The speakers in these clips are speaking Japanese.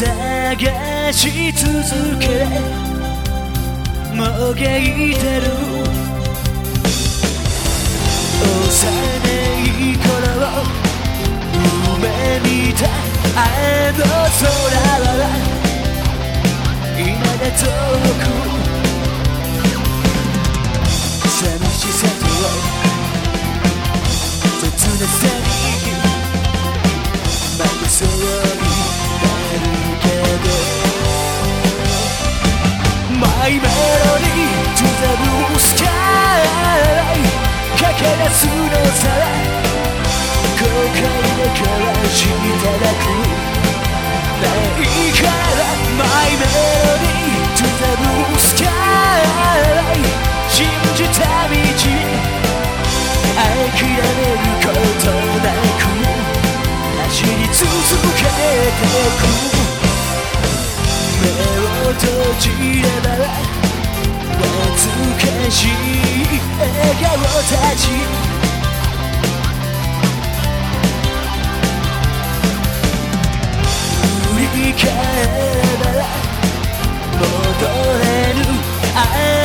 探し続けもげいてる。幼い頃夢見たあの空は今だとさ後悔だからしただくないから My melody To the blue sky 信じた道諦めることなく走り続けてく目を閉じれば懐かしい笑顔たち。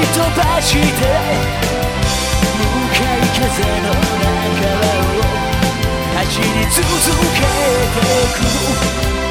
吹き飛ばして向かい風の中を走り続けてく。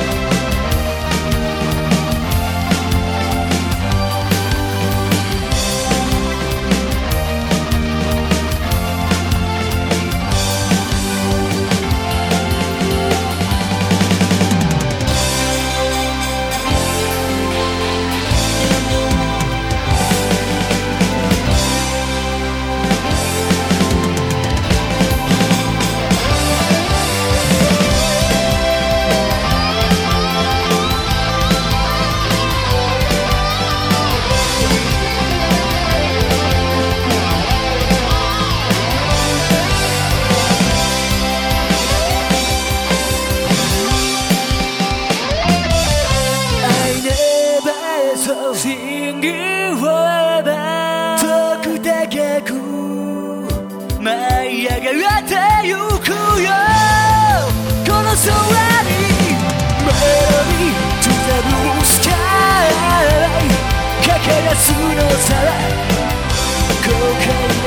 Sky 駆け出すのさ後悔